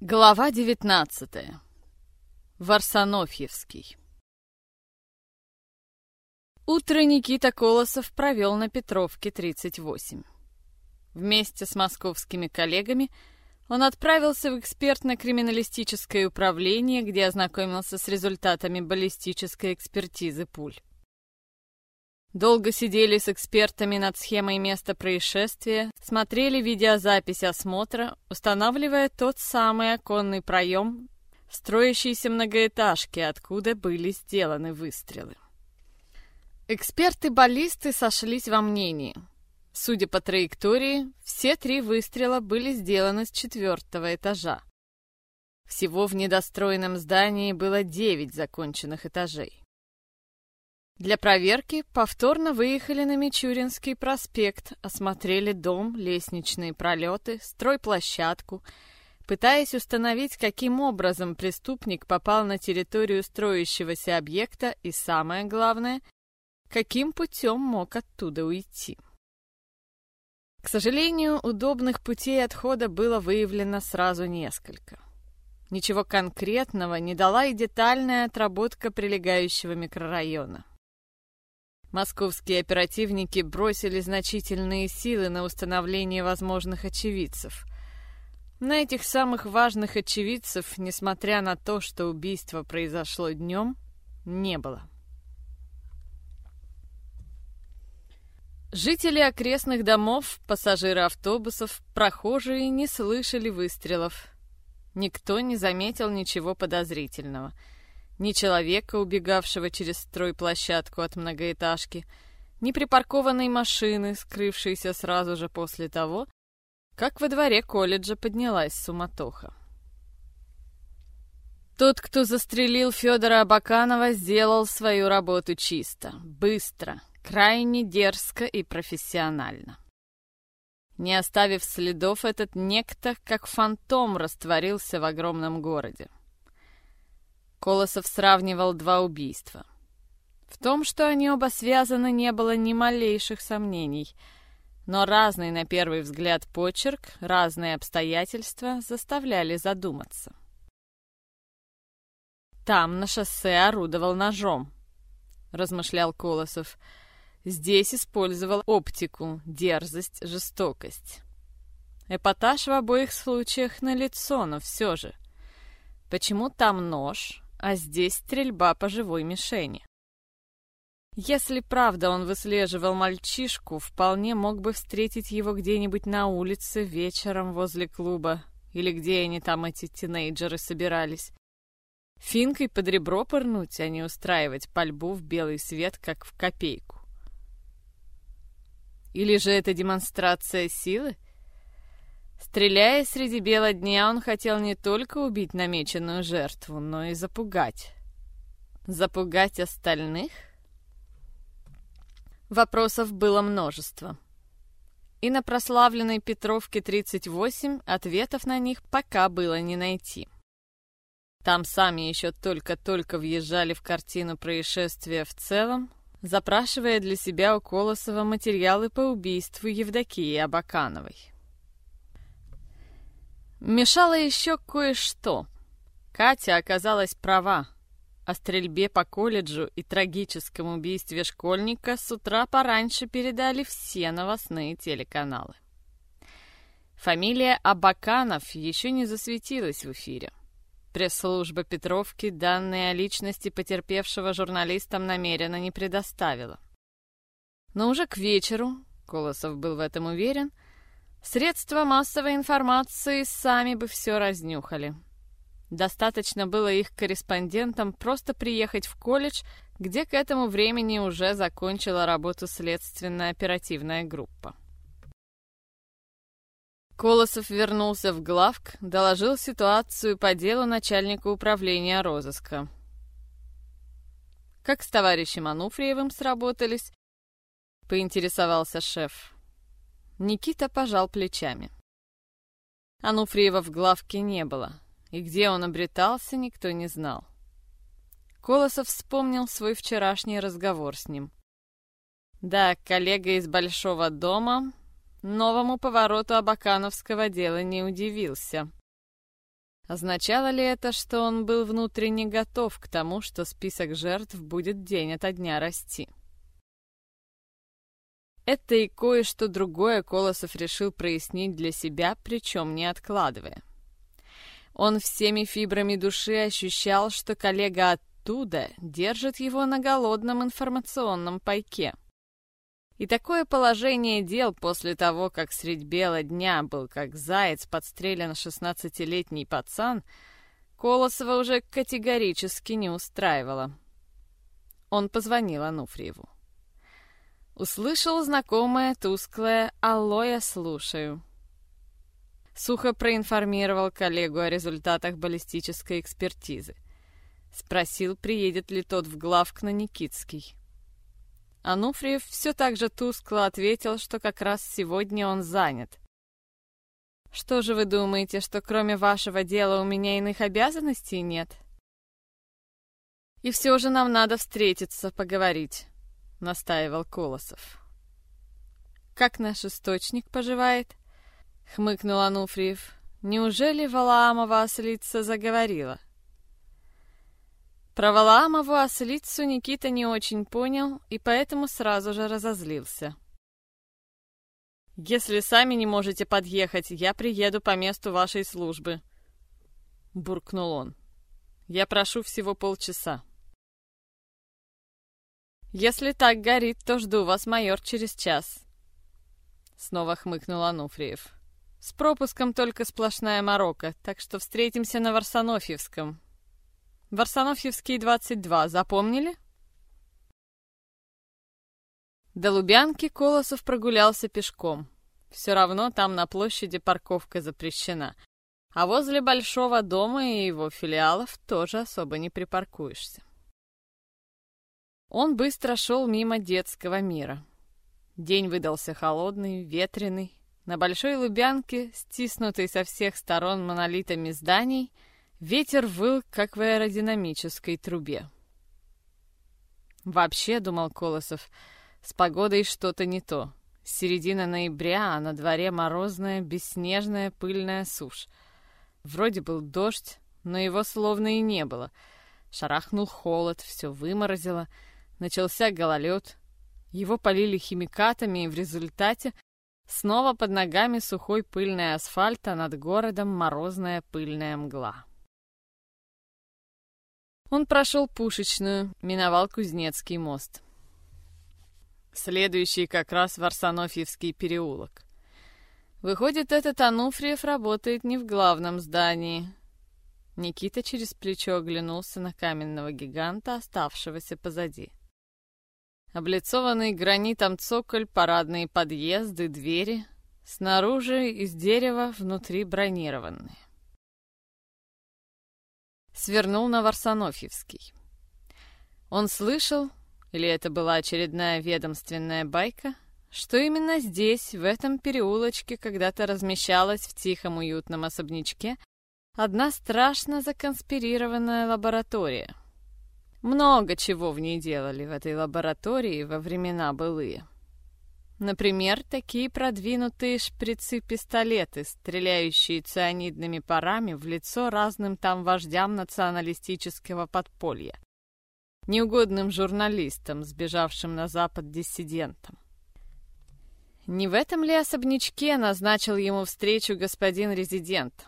Глава 19. Варсонофьевский. Утро Никита Колосов провел на Петровке 38. Вместе с московскими коллегами он отправился в экспертно-криминалистическое управление, где ознакомился с результатами баллистической экспертизы пуль. Долго сидели с экспертами над схемой места происшествия, смотрели видеозапись осмотра, устанавливая тот самый оконный проем в строящейся многоэтажке, откуда были сделаны выстрелы. Эксперты-баллисты сошлись во мнении. Судя по траектории, все три выстрела были сделаны с четвертого этажа. Всего в недостроенном здании было девять законченных этажей. Для проверки повторно выехали на Мичуринский проспект, осмотрели дом, лестничные пролеты, стройплощадку, пытаясь установить, каким образом преступник попал на территорию строящегося объекта и, самое главное, каким путем мог оттуда уйти. К сожалению, удобных путей отхода было выявлено сразу несколько. Ничего конкретного не дала и детальная отработка прилегающего микрорайона. Московские оперативники бросили значительные силы на установление возможных очевидцев. На этих самых важных очевидцев, несмотря на то, что убийство произошло днем, не было. Жители окрестных домов, пассажиры автобусов, прохожие не слышали выстрелов. Никто не заметил ничего подозрительного — ни человека, убегавшего через стройплощадку от многоэтажки, ни припаркованной машины, скрывшейся сразу же после того, как во дворе колледжа поднялась суматоха. Тот, кто застрелил Федора Абаканова, сделал свою работу чисто, быстро, крайне дерзко и профессионально. Не оставив следов, этот некто, как фантом, растворился в огромном городе. Колосов сравнивал два убийства. В том, что они оба связаны, не было ни малейших сомнений. Но разный на первый взгляд почерк, разные обстоятельства заставляли задуматься. «Там на шоссе орудовал ножом», — размышлял Колосов. «Здесь использовал оптику, дерзость, жестокость. Эпатаж в обоих случаях налицо, но все же. Почему там нож, а здесь стрельба по живой мишени. Если правда он выслеживал мальчишку, вполне мог бы встретить его где-нибудь на улице вечером возле клуба, или где они там, эти тинейджеры, собирались. Финкой под ребро пырнуть, а не устраивать пальбу в белый свет, как в копейку. Или же это демонстрация силы? Стреляя среди бела дня, он хотел не только убить намеченную жертву, но и запугать. Запугать остальных? Вопросов было множество. И на прославленной Петровке 38 ответов на них пока было не найти. Там сами еще только-только въезжали в картину происшествия в целом, запрашивая для себя у Колосова материалы по убийству Евдокии Абакановой. Мешало еще кое-что. Катя оказалась права. О стрельбе по колледжу и трагическом убийстве школьника с утра пораньше передали все новостные телеканалы. Фамилия Абаканов еще не засветилась в эфире. Пресс-служба Петровки данные о личности потерпевшего журналистам намеренно не предоставила. Но уже к вечеру, Колосов был в этом уверен, — Средства массовой информации сами бы все разнюхали. Достаточно было их корреспондентам просто приехать в колледж, где к этому времени уже закончила работу следственная оперативная группа. Колосов вернулся в главк, доложил ситуацию по делу начальнику управления розыска. «Как с товарищем Ануфриевым сработались?» — поинтересовался шеф. Никита пожал плечами. Ануфриева в главке не было, и где он обретался, никто не знал. Колосов вспомнил свой вчерашний разговор с ним. Да, коллега из Большого дома новому повороту Абакановского дела не удивился. Означало ли это, что он был внутренне готов к тому, что список жертв будет день ото дня расти? Это и кое-что другое Колосов решил прояснить для себя, причем не откладывая. Он всеми фибрами души ощущал, что коллега оттуда держит его на голодном информационном пайке. И такое положение дел после того, как средь бела дня был как заяц подстрелен шестнадцатилетний пацан, Колосова уже категорически не устраивало. Он позвонил Ануфриеву. Услышал знакомое тусклое «Алло, слушаю». Сухо проинформировал коллегу о результатах баллистической экспертизы. Спросил, приедет ли тот в главк на Никитский. Ануфриев все так же тускло ответил, что как раз сегодня он занят. «Что же вы думаете, что кроме вашего дела у меня иных обязанностей нет?» «И все же нам надо встретиться, поговорить», — настаивал Колосов. «Как наш источник поживает?» — хмыкнул Ануфриев. «Неужели Валаамова ослица заговорила?» Про Валаамову ослицу Никита не очень понял и поэтому сразу же разозлился. «Если сами не можете подъехать, я приеду по месту вашей службы», — буркнул он. «Я прошу всего полчаса». «Если так горит, то жду вас, майор, через час», — снова хмыкнул Ануфриев. «С пропуском только сплошная морока, так что встретимся на Варсонофьевском, Варсонофьевский, 22, запомнили? До Лубянки Колосов прогулялся пешком. Все равно там на площади парковка запрещена. А возле Большого дома и его филиалов тоже особо не припаркуешься. Он быстро шел мимо детского мира. День выдался холодный, ветреный. На Большой Лубянке, стиснутой со всех сторон монолитами зданий, Ветер выл, как в аэродинамической трубе. Вообще, думал Колосов, с погодой что-то не то. Середина ноября, а на дворе морозная, бесснежная, пыльная сушь. Вроде был дождь, но его словно и не было. Шарахнул холод, все выморозило, начался гололед. Его полили химикатами, и в результате снова под ногами сухой пыльный асфальт, а над городом морозная пыльная мгла. Он прошел Пушечную, миновал Кузнецкий мост. Следующий как раз Варсонофьевский переулок. Выходит, этот Ануфриев работает не в главном здании. Никита через плечо оглянулся на каменного гиганта, оставшегося позади. Облицованный гранитом цоколь, парадные подъезды, двери. Снаружи из дерева, внутри бронированные свернул на Варсонофьевский. Он слышал, или это была очередная ведомственная байка, что именно здесь, в этом переулочке, когда-то размещалась в тихом уютном особнячке одна страшно законспирированная лаборатория. Много чего в ней делали в этой лаборатории во времена былые. Например, такие продвинутые шприцы-пистолеты, стреляющие цианидными парами в лицо разным там вождям националистического подполья. Неугодным журналистам, сбежавшим на Запад диссидентам. Не в этом ли особнячке назначил ему встречу господин резидент?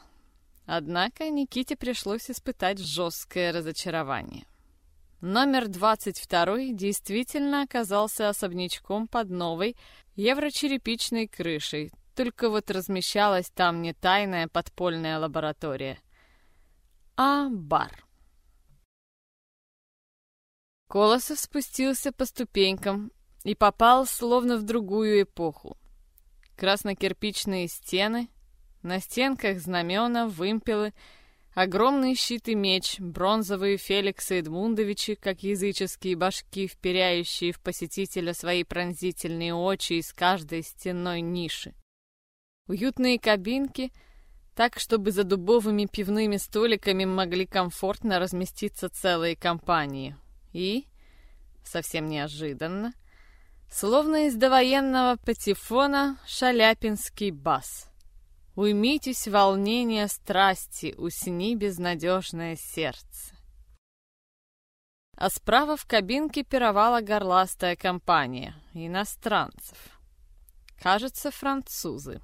Однако Никите пришлось испытать жесткое разочарование. Номер 22 действительно оказался особнячком под новой еврочерепичной крышей, только вот размещалась там не тайная подпольная лаборатория, а бар. Колосов спустился по ступенькам и попал словно в другую эпоху. Краснокирпичные стены, на стенках знамена, вымпелы — Огромный щит и меч, бронзовые Феликсы Эдмундовичи, как языческие башки, вперяющие в посетителя свои пронзительные очи из каждой стенной ниши. Уютные кабинки, так, чтобы за дубовыми пивными столиками могли комфортно разместиться целые компании. И, совсем неожиданно, словно из довоенного патефона, шаляпинский бас — Уймитесь волнения страсти, усни безнадежное сердце. А справа в кабинке пировала горластая компания иностранцев. Кажется, французы.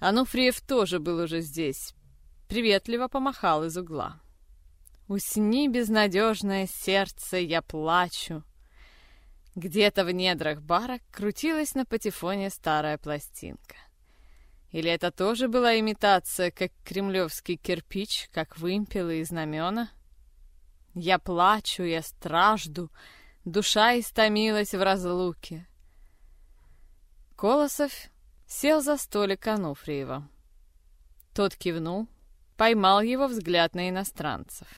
Ануфриев тоже был уже здесь. Приветливо помахал из угла. «Усни, безнадежное сердце, я плачу». Где-то в недрах бара крутилась на патефоне старая пластинка. Или это тоже была имитация, как кремлевский кирпич, как вымпелы и знамена? Я плачу, я стражду, душа истомилась в разлуке. Колосов сел за столик Ануфриева. Тот кивнул, поймал его взгляд на иностранцев.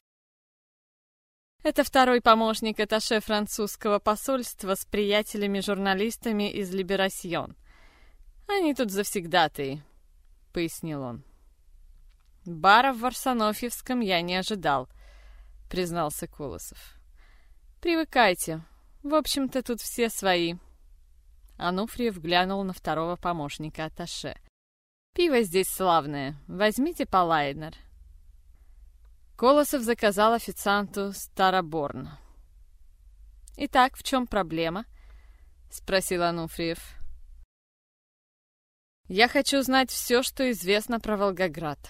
Это второй помощник этаже французского посольства с приятелями-журналистами из Либерасьон. Они тут завсегдатые, — пояснил он. Бара в Варсонофьевском я не ожидал, — признался Колосов. Привыкайте. В общем-то, тут все свои. Ануфриев глянул на второго помощника Аташе. «Пиво здесь славное. Возьмите по лайнер». Колосов заказал официанту Староборн. «Итак, в чем проблема?» — спросил Ануфриев. «Я хочу знать все, что известно про Волгоград».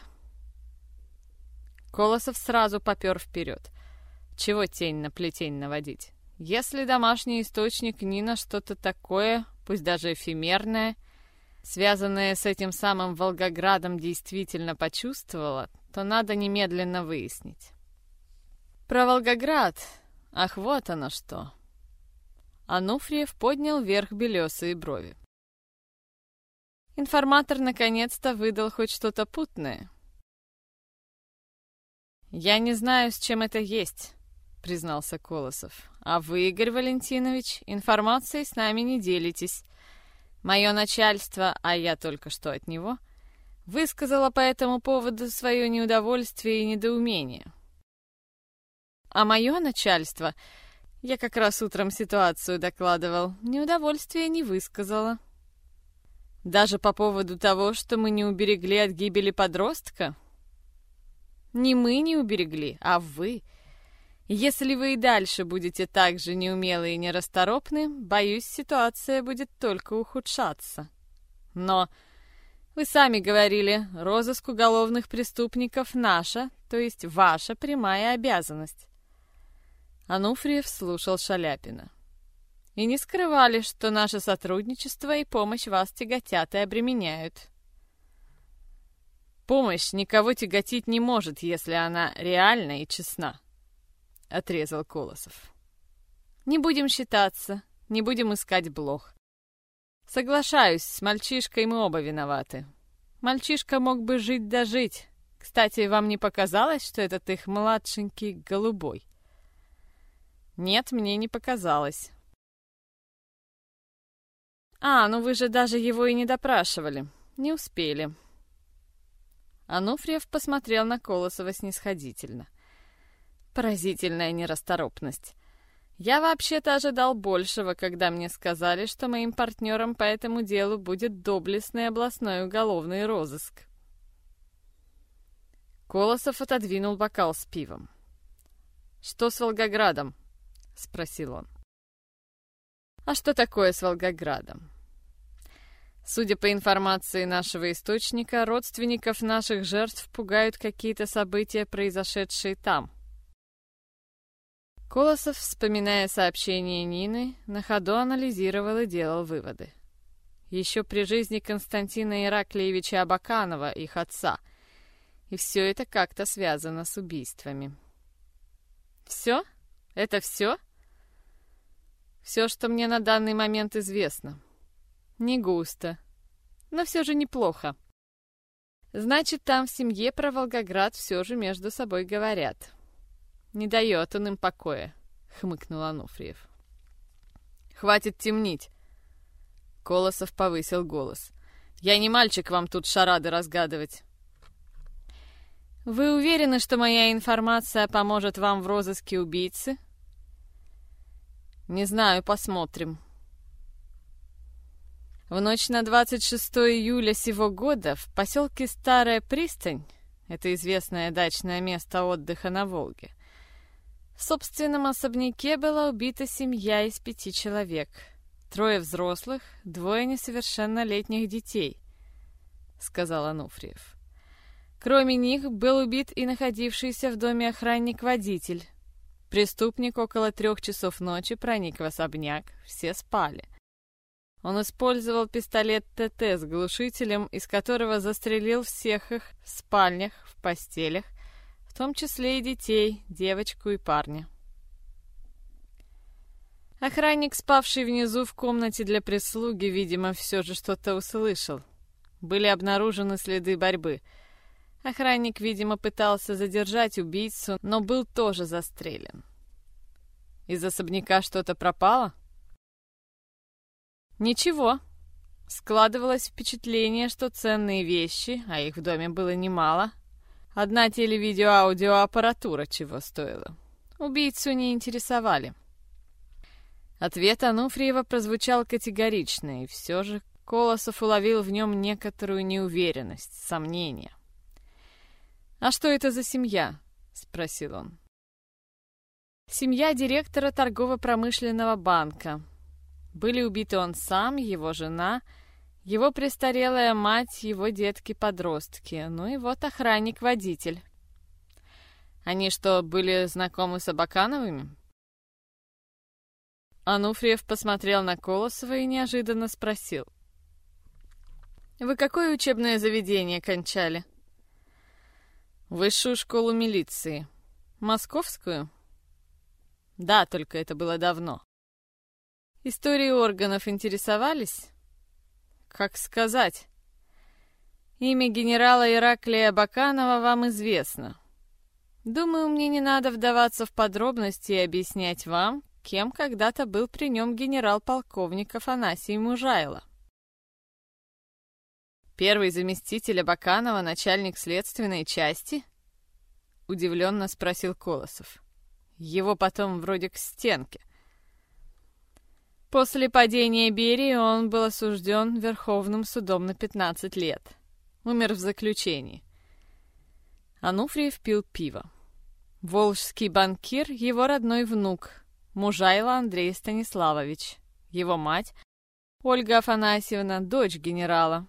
Колосов сразу попер вперед. Чего тень на плетень наводить? Если домашний источник ни на что-то такое, пусть даже эфемерное, связанное с этим самым Волгоградом, действительно почувствовала, то надо немедленно выяснить. Про Волгоград. Ах, вот оно что. Ануфриев поднял вверх белесые брови. Информатор наконец-то выдал хоть что-то путное. «Я не знаю, с чем это есть», — признался Колосов. «А вы, Игорь Валентинович, информацией с нами не делитесь. Мое начальство, а я только что от него — высказала по этому поводу свое неудовольствие и недоумение. А мое начальство, я как раз утром ситуацию докладывал, неудовольствие не высказала. Даже по поводу того, что мы не уберегли от гибели подростка? Не мы не уберегли, а вы. Если вы и дальше будете так же неумелы и нерасторопны, боюсь, ситуация будет только ухудшаться. Но вы сами говорили, розыск уголовных преступников наша, то есть ваша прямая обязанность. Ануфриев слушал Шаляпина. И не скрывали, что наше сотрудничество и помощь вас тяготят и обременяют. Помощь никого тяготить не может, если она реальна и честна, — отрезал Колосов. Не будем считаться, не будем искать блох. Соглашаюсь, с мальчишкой мы оба виноваты. Мальчишка мог бы жить да жить. Кстати, вам не показалось, что этот их младшенький голубой? Нет, мне не показалось. А, ну вы же даже его и не допрашивали. Не успели. Ануфриев посмотрел на Колосова снисходительно. Поразительная нерасторопность. Я вообще-то ожидал большего, когда мне сказали, что моим партнером по этому делу будет доблестный областной уголовный розыск. Колосов отодвинул бокал с пивом. «Что с Волгоградом?» — спросил он. «А что такое с Волгоградом?» Судя по информации нашего источника, родственников наших жертв пугают какие-то события, произошедшие там — Колосов, вспоминая сообщение Нины, на ходу анализировал и делал выводы. Еще при жизни Константина Ираклиевича Абаканова, их отца. И все это как-то связано с убийствами. Все? Это все? Все, что мне на данный момент известно. Не густо, но все же неплохо. Значит, там в семье про Волгоград все же между собой говорят. «Не дает он им покоя», — хмыкнул Ануфриев. «Хватит темнить!» Колосов повысил голос. «Я не мальчик вам тут шарады разгадывать!» «Вы уверены, что моя информация поможет вам в розыске убийцы?» «Не знаю, посмотрим». В ночь на 26 июля сего года в поселке Старая Пристань, это известное дачное место отдыха на Волге, в собственном особняке была убита семья из пяти человек. Трое взрослых, двое несовершеннолетних детей, сказал Ануфриев. Кроме них был убит и находившийся в доме охранник-водитель. Преступник около трех часов ночи проник в особняк, все спали. Он использовал пистолет ТТ с глушителем, из которого застрелил всех их в спальнях, в постелях, в том числе и детей, девочку и парня. Охранник, спавший внизу в комнате для прислуги, видимо, все же что-то услышал. Были обнаружены следы борьбы. Охранник, видимо, пытался задержать убийцу, но был тоже застрелен. Из особняка что-то пропало? Ничего. Складывалось впечатление, что ценные вещи, а их в доме было немало, одна телевидео-аудиоаппаратура чего стоила, убийцу не интересовали. Ответ Ануфриева прозвучал категорично, и все же Колосов уловил в нем некоторую неуверенность, сомнение. «А что это за семья?» — спросил он. «Семья директора торгово-промышленного банка», были убиты он сам, его жена, его престарелая мать, его детки-подростки, ну и вот охранник-водитель. Они что, были знакомы с Абакановыми? Ануфриев посмотрел на Колосова и неожиданно спросил. «Вы какое учебное заведение кончали?» «Высшую школу милиции. Московскую?» «Да, только это было давно». Истории органов интересовались? Как сказать? Имя генерала Ираклия Баканова вам известно. Думаю, мне не надо вдаваться в подробности и объяснять вам, кем когда-то был при нем генерал-полковник Афанасий Мужайло. Первый заместитель Абаканова, начальник следственной части? Удивленно спросил Колосов. Его потом вроде к стенке. После падения Берии он был осужден Верховным судом на 15 лет. Умер в заключении. Ануфриев пил пиво. Волжский банкир — его родной внук, Мужайло Андрей Станиславович. Его мать — Ольга Афанасьевна, дочь генерала.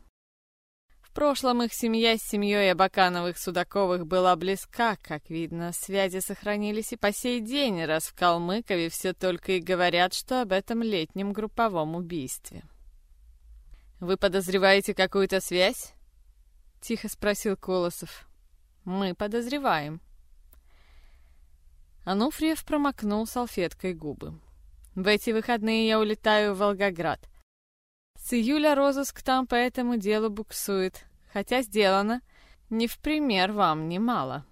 В прошлом их семья с семьей Абакановых-Судаковых была близка, как видно, связи сохранились и по сей день, раз в Калмыкове все только и говорят, что об этом летнем групповом убийстве. «Вы подозреваете какую-то связь?» — тихо спросил Колосов. «Мы подозреваем». Ануфриев промокнул салфеткой губы. «В эти выходные я улетаю в Волгоград. С июля розыск там по этому делу буксует, хотя сделано не в пример вам немало.